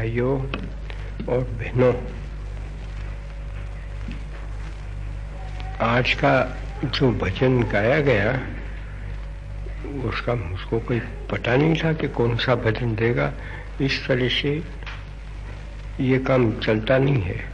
भाइयों और बहनों, आज का जो भजन गाया गया, उसका मुझको कोई पता नहीं था कि कौन सा भजन देगा। इस तरह से ये काम चलता नहीं है।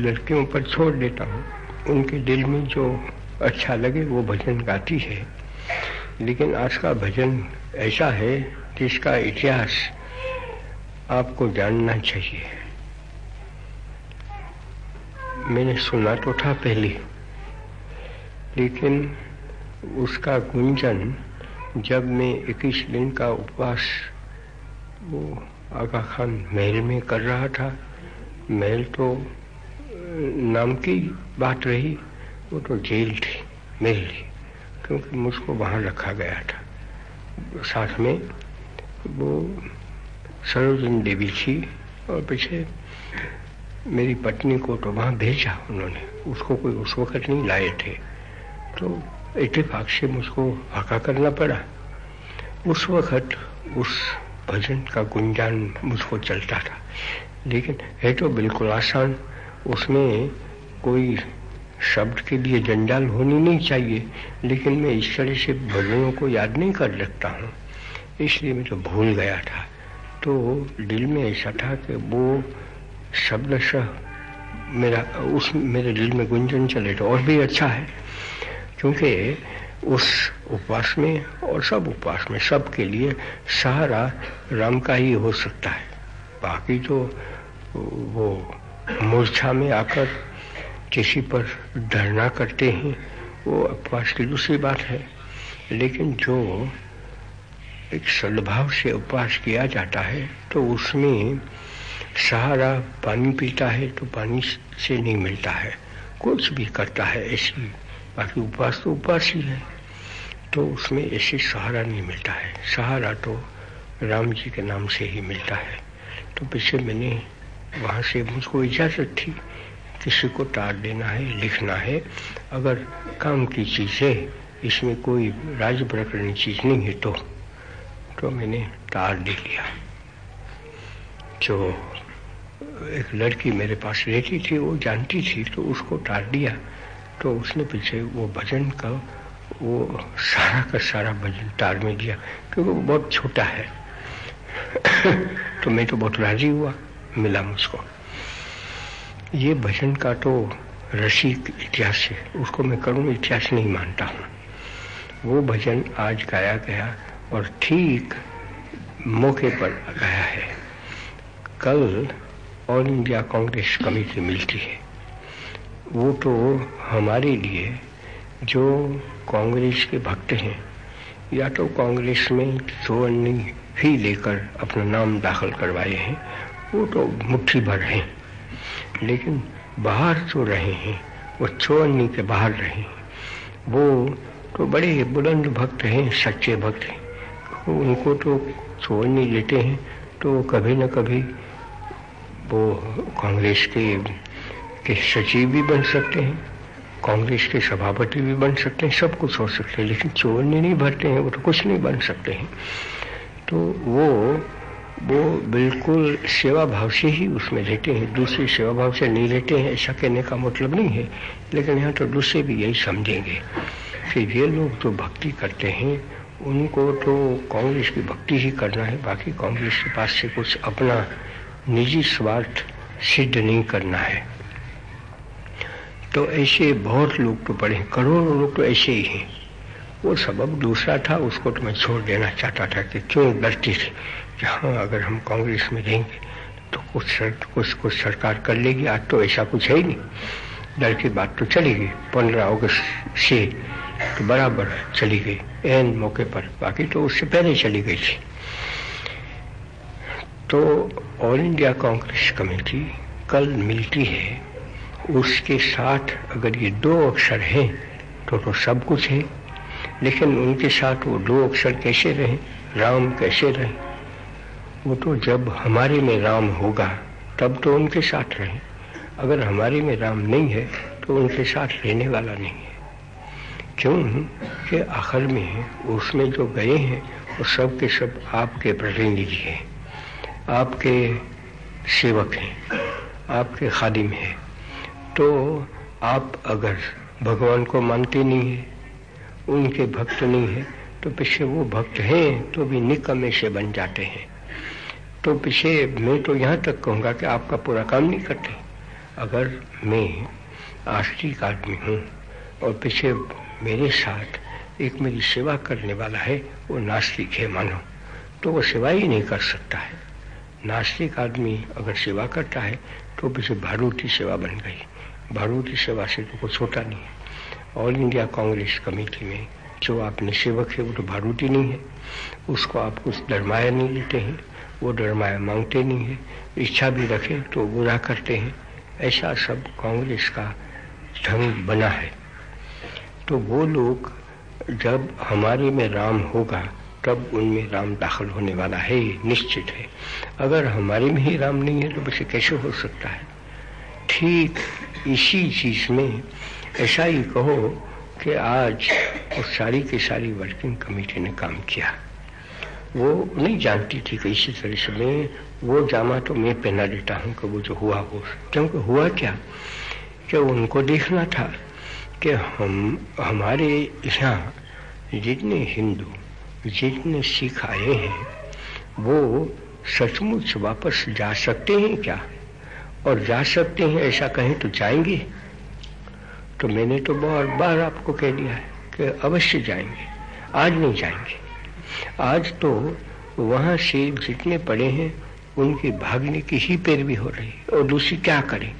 लड़कियों पर छोड़ देता हूँ। उनके दिल में जो अच्छा लगे, वो भजन गाती है। लेकिन आज का भजन ऐसा है, जिसका इतिहास आपको जानना चाहिए। मैंने सुना तो था पहले, लेकिन उसका गुंजन जब मैं इक्कीस दिन का उपवास वो आगा खान महल में कर रहा था, महल तो नाम की बात रही, वो तो जेल थी, महल थी, क्योंकि मुझको वहाँ रखा गया था। साथ में वो सरोजन देवी थी और पीछे मेरी पत्नी को तो वहाँ भेजा उन्होंने। उसको कोई उस वक्त नहीं लाए थे। तो इतफाक से मुझको हका करना पड़ा। उस वक्त उस भजन का गुंजान मुझको चलता था। लेकिन है तो बिल्कुल आसान, उसमें कोई शब्द के लिए जंजाल होनी नहीं चाहिए, लेकिन मैं इस तरह से भजनों को याद नहीं कर सकता हूँ। इसलिए मैं तो भूल गया था। तो दिल में ऐसा था कि वो शब्द मेरा, उस मेरे दिल में गुंजन चले तो और भी अच्छा है। क्योंकि उस उपवास में और सब उपवास में, सब के लिए सहारा राम का ही हो सकता है। बाकी तो वो मूर्छा में आकर किसी पर धरना करते हैं, वो उपवास की दूसरी बात है। लेकिन जो एक सद्भाव से उपवास किया जाता है तो उसमें सहारा पानी पीता है तो पानी से नहीं मिलता है। कुछ भी करता है, ऐसी बाकी उपवास तो उपवास ही है। तो उसमें ऐसे सहारा नहीं मिलता है। सहारा तो राम जी के नाम से ही मिलता है। तो पीछे मैंने वहाँ से मुझको इजाज़त थी। किसी को टार देना है, लिखना है। अगर काम की चीज़ है इसमें कोई राज प्रकरण चीज़ नहीं है तो। तो मैंने तार दे लिया। जो एक लड़की मेरे पास रहती थी, वो जानती थी तो उसको टार दिया। तो उसने पीछे वो भजन का, वो सारा का सारा भजन तार में दिया, क्योंकि वो बहुत छोटा है। तो मैं तो बहुत राज़ी हुआ, मिला मुझको। ये भजन का तो रसिक इतिहास है, उसको मैं करूँ इतिहास नहीं मानता हूँ। वो भजन आज गाया गया और ठीक मौके पर गया है। कल ऑल इंडिया कांग्रेस कमेटी मिलती है। वो तो हमारे लिए जो कांग्रेस के भक्त हैं, या तो कांग्रेस में चौवन्नी ही लेकर अपना नाम दाखिल करवाए हैं, वो तो मुट्ठी भर हैं। लेकिन बाहर जो रहे हैं, वो चौवन्नी के बाहर रहे हैं। वो तो बड़े बुलंद भक्त हैं, सच्चे भक्त हैं। उनको तो छोड़ नहीं लेते हैं तो कभी ना कभी वो कांग्रेस के के सचिव भी बन सकते हैं, कांग्रेस के सभापति भी बन सकते हैं, सब कुछ हो सकते हैं, लेकिन चोरने नहीं भरते हैं, वो तो कुछ नहीं बन सकते हैं। तो वो वो बिल्कुल सेवा भाव से ही उसमें रहते हैं, दूसरे सेवा भाव से नहीं रहते हैं, ऐसा कहने का मतलब नहीं है, लेकिन यहाँ तो दूसरे भी यही समझेंगे। कि ये लोग जो भक्ति करते हैं उनको तो कांग्रेस की भक्ति ही करना है बाकी कांग्रेस के पास से कुछ अपना निजी स्वार्थ सिद्ध नहीं करना है। तो ऐसे बहुत लोग तो पड़े करोड़ों लोग तो ऐसे ही हैं। वो सबब दूसरा था उसको तो मैं छोड़ देना चाहता था कि क्यों डरती थी कि हाँ अगर हम कांग्रेस में रहेंगे तो कुछ सर, कुछ कुछ सरकार कर लेगी आज तो ऐसा कुछ है ही नहीं। डर की बात तो चलेगी पंद्रह अगस्त से तो बराबर चली गई। एन मौके पर। बाकी तो उससे पहले चली गई थी। तो ऑल इंडिया कांग्रेस कमेटी कल मिलती है। उसके साथ अगर ये दो अक्षर हैं तो तो सब कुछ है। लेकिन उनके साथ वो दो अक्षर कैसे रहे? राम कैसे रहे? वो तो जब हमारे में राम होगा, तब तो उनके साथ रहे। अगर हमारे में राम नहीं है तो उनके साथ रहने वाला नहीं है। क्यों नहीं? कि आखिर में उसमें जो गए हैं, वो सब के सब आपके प्रतिनिधि हैं। आपके सेवक हैं। आपके खादिम हैं। तो आप अगर भगवान को मानते नहीं है, उनके भक्त नहीं है तो पीछे वो भक्त हैं तो भी निकमे से बन जाते हैं। तो पीछे मैं तो यहाँ तक कहूँगा कि आपका पूरा काम नहीं करते। अगर मैं आस्तिक आदमी हूँ और पीछे मेरे साथ एक मेरी सेवा करने वाला है, वो नास्तिक है, मानो। तो वो सेवा ही नहीं कर सकता है। नास्तिक आदमी अगर सेवा करता है तो पीछे भारूटी सेवा बन गई। भारूटी सेवा से तो कुछ होता नहीं है। ऑल इंडिया कांग्रेस कमेटी में जो आपने सेवक है, वो तो भारूटी नहीं है। उसको आप कुछ डरमाया नहीं लेते हैं, वो डरमाया मांगते नहीं है। इच्छा भी रखें तो बुरा करते हैं। ऐसा सब कांग्रेस का ढंग बना है। तो वो लोग जब हमारे में राम होगा, तब उनमें राम दाखिल होने वाला है निश्चित है। अगर हमारे में ही राम नहीं है तो वैसे कैसे हो सकता है? ठीक इसी चीज़ में ऐसा ही कहो कि आज वो सारी की सारी वर्किंग कमेटी ने काम किया। वो नहीं जानती थी कि इसी तरह से मैं, वो जामा तो मैं पहना देता हूँ कि वो जो हुआ हो क्योंकि हुआ क्या? कि उनको देखना था? कि हम, हमारे यहाँ जितने हिंदू, जितने सिख आए हैं, वो सचमुच वापस जा सकते हैं क्या? और जा सकते हैं ऐसा कहें तो जाएँगे? तो मैंने तो बहुत बार आपको कह दिया है कि अवश्य जाएँगे। आज नहीं जाएँगे। आज तो वहाँ से जितने पड़े हैं, उनके भागने की ही पैरवी हो रही है। और दूसरी क्या करें?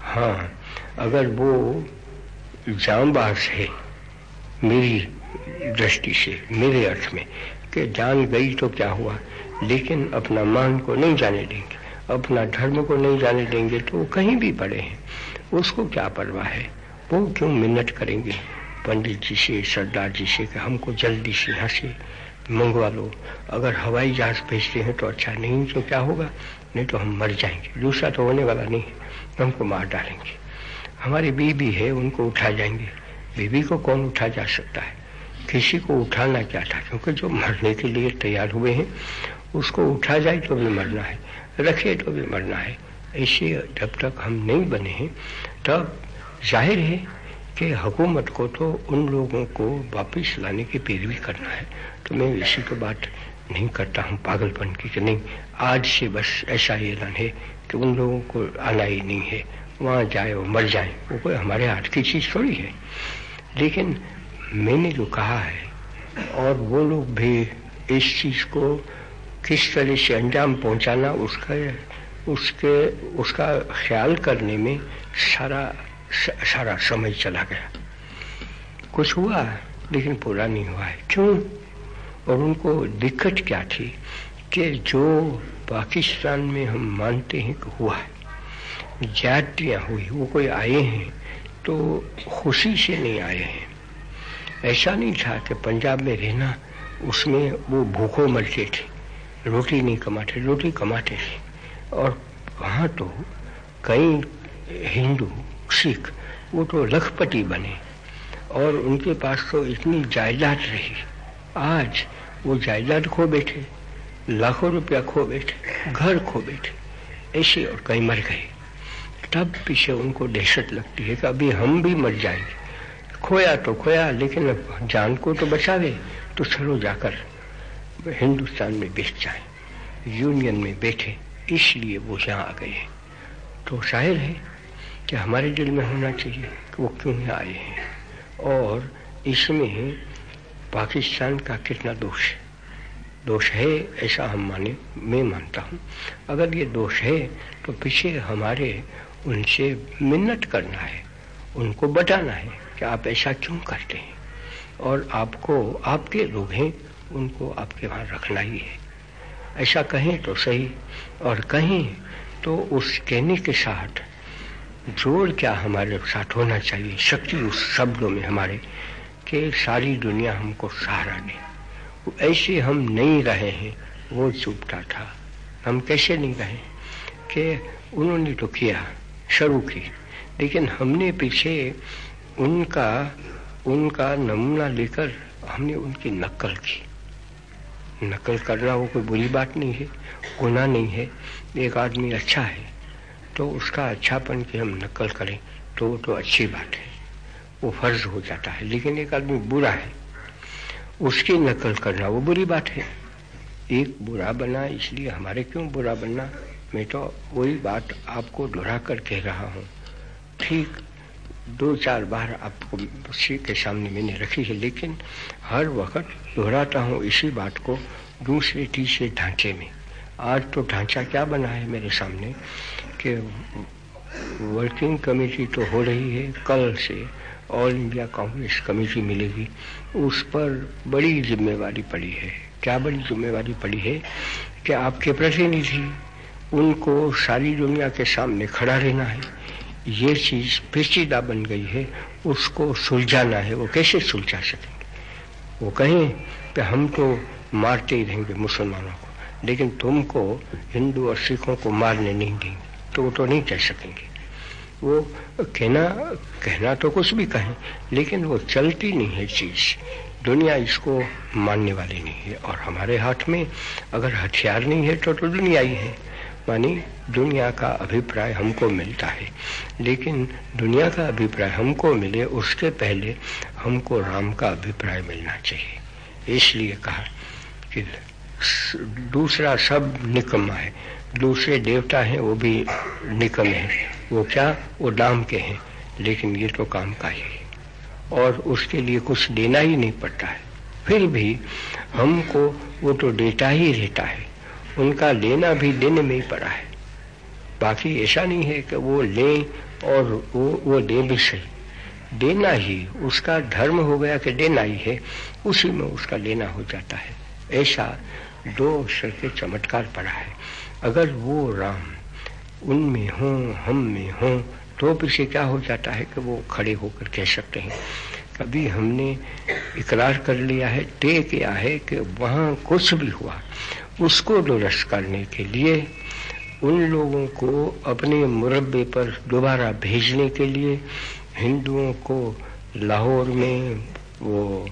हाँ अगर वो जामबाज है, मेरी दृष्टि से, मेरे अर्थ में, कि जान गई तो क्या हुआ? लेकिन अपना मान को नहीं जाने देंगे, अपना धर्म को नहीं जाने देंगे तो वो कहीं भी पड़े हैं। उसको क्या परवाह है? वो क्यों मिन्नत करेंगे? पंडित जी से, सरदार जी से, कि हमको जल्दी से यहाँ से मंगवा लो। अगर हवाई जहाज़ भेजते हैं तो अच्छा नहीं तो क्या होगा? नहीं तो हम मर जाएँगे। दूसरा तो होने वाला नहीं है। हमको मार डालेंगे। हमारी बीबी है, उनको उठा जाएँगे। बीबी को कौन उठा जा सकता है? किसी को उठाना क्या था? क्योंकि जो मरने के लिए तैयार हुए हैं, उसको उठा जाए तो भी मरना है, रखे तो भी मरना है। ऐसे जब तक हम नहीं बने हैं, तब ज़ाहिर है कि हुकूमत को तो उन लोगों को वापस लाने की पैरवी करना है। तो मैं इसी को बात नहीं करता हूँ, पागलपन की कि नहीं, आज से बस ऐसा ऐलान है कि उन लोगों को आना ही नहीं है। वहाँ जाए वो मर जाए, वो कोई हमारे हाथ की चीज़ थोड़ी है। लेकिन मैंने जो कहा है, और वो लोग भी इस चीज़ को किस तरह से अंजाम पहुंचाना, उसका, उसके, उसका ख्याल करने में सारा सारा समय चला गया। कुछ हुआ, लेकिन पूरा नहीं हुआ है। क्यों? और उनको दिक्कत क्या थी कि जो पाकिस्तान में हम मानते हैं कि हुआ है। जातियाँ हुई, वो कोई आए हैं तो खुशी से नहीं आए हैं। ऐसा नहीं था कि पंजाब में रहना, उसमें वो भूखों मरते थे, रोटी नहीं कमाते, रोटी कमाते थे। और वहाँ तो कई हिंदू, सिख, वो तो लखपति बने, और उनके पास तो इतनी जायदाद रही। आज वो जायदाद खो बैठे, लाखों रुपया खो बैठे, घर खो बैठे, ऐसे और कई मर गए। तब पीछे उनको दहशत लगती है कि अभी हम भी मर जाएँगे। खोया तो खोया, लेकिन जान को तो बचावे तो चलो जाकर हिंदुस्तान में बैठ जाए, यूनियन में बैठे, इसलिए वो यहाँ आ गए तो शायर है कि हमारे दिल में होना चाहिए कि वो क्यों यहाँ आए हैं। और इसमें पाकिस्तान का कितना दोष है? दोष है ऐसा हम माने, मैं मानता हूँ। अगर ये दोष है तो पीछे हमारे उनसे मिन्नत करना है, उनको बताना है कि आप ऐसा क्यों करते हैं। और आपको, आपके लोग हैं, उनको आपके वहाँ रखना ही है। ऐसा कहें तो सही, और कहें तो उस कहने के साथ ज़ोर क्या हमारे साथ होना चाहिए, शक्ति उस शब्दों में हमारे, कि सारी दुनिया हमको सहारा दे। ऐसे हम नहीं रहे हैं, वो चुपता था। हम कैसे नहीं रहे? कि उन्होंने तो किया शुरू की। लेकिन हमने पीछे उनका उनका नमूना लेकर हमने उनकी नकल की। नकल करना वो कोई बुरी बात नहीं है गुना नहीं है, एक आदमी अच्छा है तो उसका अच्छापन की हम नकल करें तो वो तो अच्छी बात है, वो फ़र्ज़ हो जाता है। लेकिन एक आदमी बुरा है, उसकी नकल करना वो बुरी बात है। एक बुरा बना, इसलिए हमारे क्यों बुरा बनना? मैं तो वही बात आपको दोहरा कर कह रहा हूँ। ठीक दो चार बार आपको उसी के सामने मैंने रखी है, लेकिन हर वक्त दोहराता हूँ इसी बात को दूसरे तीसरे ढांचे में। आज तो ढांचा क्या बना है मेरे सामने कि वर्किंग कमेटी तो हो रही है, कल से ऑल इंडिया कांग्रेस कमेटी मिलेगी। उस पर बड़ी जिम्मेवारी पड़ी है। क्या बड़ी जिम्मेवारी पड़ी है कि आपके प्रतिनिधि उनको सारी दुनिया के सामने खड़ा रहना है। ये चीज़ पेचीदा बन गई है उसको सुलझाना है। वो कैसे सुलझा सकेंगे? वो कहें कि हम तो मारते ही रहेंगे मुसलमानों को लेकिन तुमको हिंदू और सिखों को मारने नहीं देंगे तो वो तो नहीं कह सकेंगे। वो कहना कहना तो कुछ भी कहें लेकिन वो चलती नहीं है चीज़। दुनिया इसको मानने वाली नहीं है और हमारे हाथ में अगर हथियार नहीं है तो, तो दुनिया ही है। मानी दुनिया का अभिप्राय हमको मिलता है। लेकिन दुनिया का अभिप्राय हमको मिले उसके पहले हमको राम का अभिप्राय मिलना चाहिए। इसलिए कहा कि दूसरा सब निकम्मा है। दूसरे देवता हैं, वो भी निकम है। वो क्या? वो दाम के हैं। लेकिन ये तो काम का ही है। और उसके लिए कुछ देना ही नहीं पड़ता है। फिर भी हमको वो तो देता ही रहता है। उनका लेना भी देने में ही पड़ा है। बाकी ऐसा नहीं है कि वो लें और वो वो दे भी सही। देना ही, उसका धर्म हो गया कि देना ही है, उसी में उसका लेना हो जाता है। ऐसा दो अक्षर के चमत्कार पड़ा है। अगर वो राम उनमें हो, हम में हो तो पीछे क्या हो जाता है कि वो खड़े होकर कह सकते हैं, कभी हमने इकरार कर लिया है तय किया है कि वहाँ कुछ भी हुआ उसको दुरुस्त करने के लिए, उन लोगों को अपने मुरबे पर दोबारा भेजने के लिए, हिंदुओं को लाहौर में, वो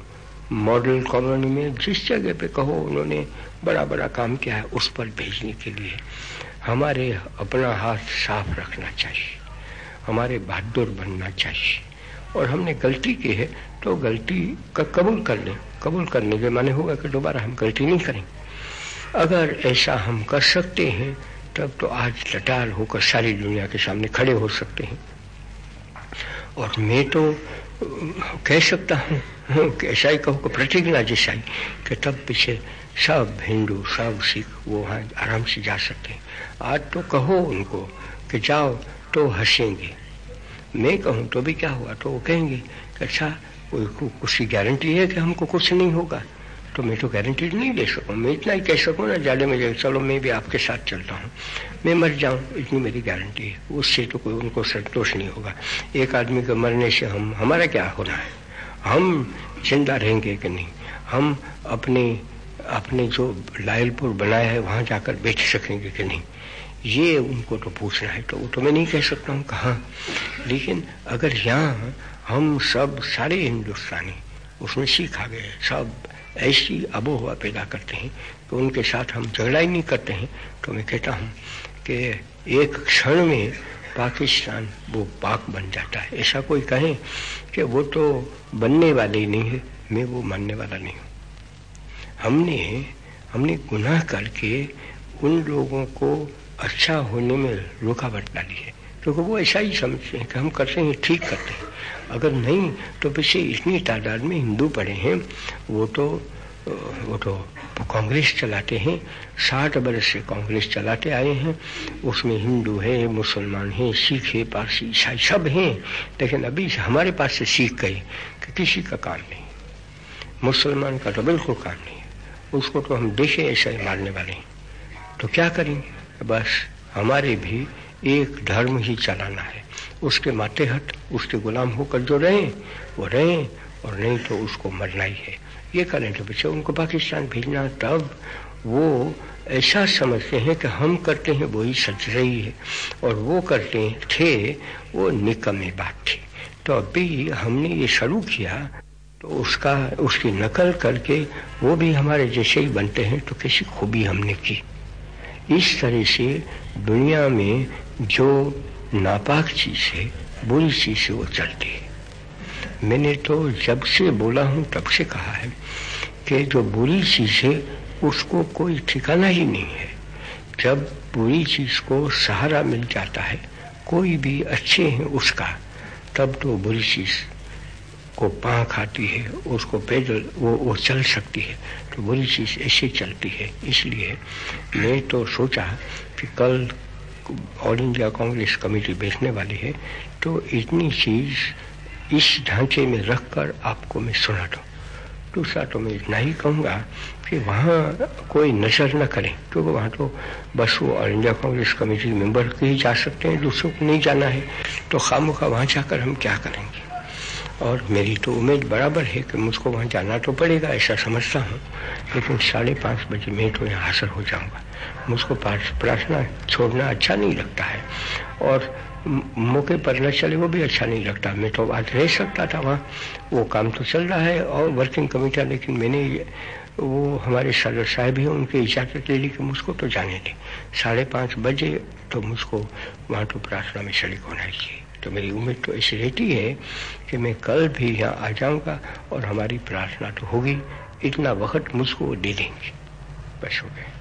मॉडल कॉलोनी में जिस जगह पे कहो उन्होंने बड़ा बड़ा काम किया है, उस पर भेजने के लिए। हमारे अपना हाथ साफ़ रखना चाहिए, हमारे बहादुर बनना चाहिए। और हमने गलती की है तो गलती का, कबूल कर लें। कबूल करने के माने होगा कि दोबारा हम गलती नहीं करेंगे। अगर ऐसा हम कर सकते हैं, तब तो आज लटाल होकर सारी दुनिया के सामने खड़े हो सकते हैं। और मैं तो कह सकता हूँ ऐसा ही कहूँ प्रतिज्ञा जैसा ही, कि तब पीछे सब हिंदू, सब सिख, वो वहाँ आराम से जा सकते हैं। आज तो कहो उनको कि जाओ तो हंसेंगे। मैं कहूँ तो भी क्या हुआ? तो वो कहेंगे कि अच्छा कोई कुछ गारंटी है कि हमको कुछ नहीं होगा? तो मैं तो गारंटी नहीं दे सकूँ। मैं इतना ही कह सकूँ ना ज़्यादा में जाए चलो मैं भी आपके साथ चलता हूँ। मैं मर जाऊँ, इतनी मेरी गारंटी है। उससे तो कोई, उनको संतोष नहीं होगा। एक आदमी के मरने से हम, हमारा क्या होना है? हम ज़िंदा रहेंगे कि नहीं? हम अपने अपने जो लायलपुर बनाया है, वहाँ जाकर बेच सकेंगे कि नहीं? ये उनको तो पूछना है तो वो तो मैं नहीं कह सकता हूँ कहाँ। लेकिन अगर यहाँ हम सब, सारे हिंदुस्तानी, उसमें सीखा गए, सब ऐसी अबोहवा पैदा करते हैं कि उनके साथ हम झगड़ा ही नहीं करते हैं। तो मैं कहता हूँ कि एक क्षण में पाकिस्तान वो पाक बन जाता है। ऐसा कोई कहे कि वो तो बनने वाले ही नहीं है, मैं वो मानने वाला नहीं हूँ। हमने हमने गुनाह करके उन लोगों को अच्छा होने में रुकावट डाली है। क्योंकि तो वो ऐसा ही समझते हैं कि हम करते हैं ठीक करते हैं। अगर नहीं तो पीछे इतनी तादाद में हिंदू पड़े हैं, वो तो वो तो कांग्रेस चलाते हैं, साठ बरस से कांग्रेस चलाते आए हैं, उसमें हिंदू है, मुसलमान है, सिख है, पारसी, ईसाई सब हैं, लेकिन अभी हमारे पास से सीख गए कि किसी का काम नहीं। मुसलमान का तो बिल्कुल काम नहीं उसको तो हम देखे ऐसा ही मारने वाले हैं। तो क्या करेंगे? बस हमारे भी एक धर्म ही चलाना है। उसके मातेहट उसके गुलाम होकर जो रहे, वो रहे, और नहीं तो उसको मरना ही है। ये करें तो बच्चे उनको पाकिस्तान भेजना, तब वो ऐसा समझते हैं कि हम करते हैं, वही सच रही है। और वो करते थे, वो निकमे बात थी। तो अभी हमने ये शुरू किया तो उसका, उसकी नकल करके वो भी हमारे जैसे ही बनते हैं तो कैसी खूबी हमने की। इस तरह से दुनिया में जो नापाक चीज़ है, बुरी चीज़ से वो चलती है। मैंने तो जब से बोला हूँ, तब से कहा है कि जो बुरी चीज़ है, उसको कोई ठिकाना ही नहीं है। जब बुरी चीज़ को सहारा मिल जाता है, कोई भी अच्छे हैं उसका, तब तो बुरी चीज़ को पा खाती है, उसको पैदल वो वो चल सकती है। तो बुरी चीज़ ऐसे चलती है। इसलिए मैं तो सोचा कि कल ऑल इंडिया कांग्रेस कमेटी बैठने वाली है तो इतनी चीज़ इस ढांचे में रखकर आपको मैं सुना दूँ। दूसरा तो मैं इतना ही कहूँगा कि वहाँ कोई नज़र न करें क्योंकि तो वहाँ तो बस वो all India Congress committee member के ही जा सकते हैं, दूसरों को नहीं जाना है। तो खामों का वहाँ जाकर हम क्या करेंगे? और मेरी तो उम्मीद बराबर है कि मुझको वहाँ जाना तो पड़ेगा, ऐसा समझता हूँ। लेकिन साढ़े पाँच बजे मैं तो यहाँ हासिल हो जाऊँगा। मुझको प्रार्थना छोड़ना अच्छा नहीं लगता है और मौके पर न चले वो भी अच्छा नहीं लगता। मैं तो आज रह सकता था वहाँ। वो काम तो चल रहा है और वर्किंग कमेटी लेकिन मैंने वो हमारे सदर साहब हैं, उनकी इजाज़त ले ली कि मुझको तो जाने दें। साढ़े पाँच बजे तो मुझको वहाँ तो प्रार्थना में शरीक होना चाहिए। तो मेरी उम्मीद तो ऐसी रहती है कि मैं कल भी यहाँ आ जाऊँगा और हमारी प्रार्थना तो होगी, इतना वक्त मुझको दे देंगे। बस हो गए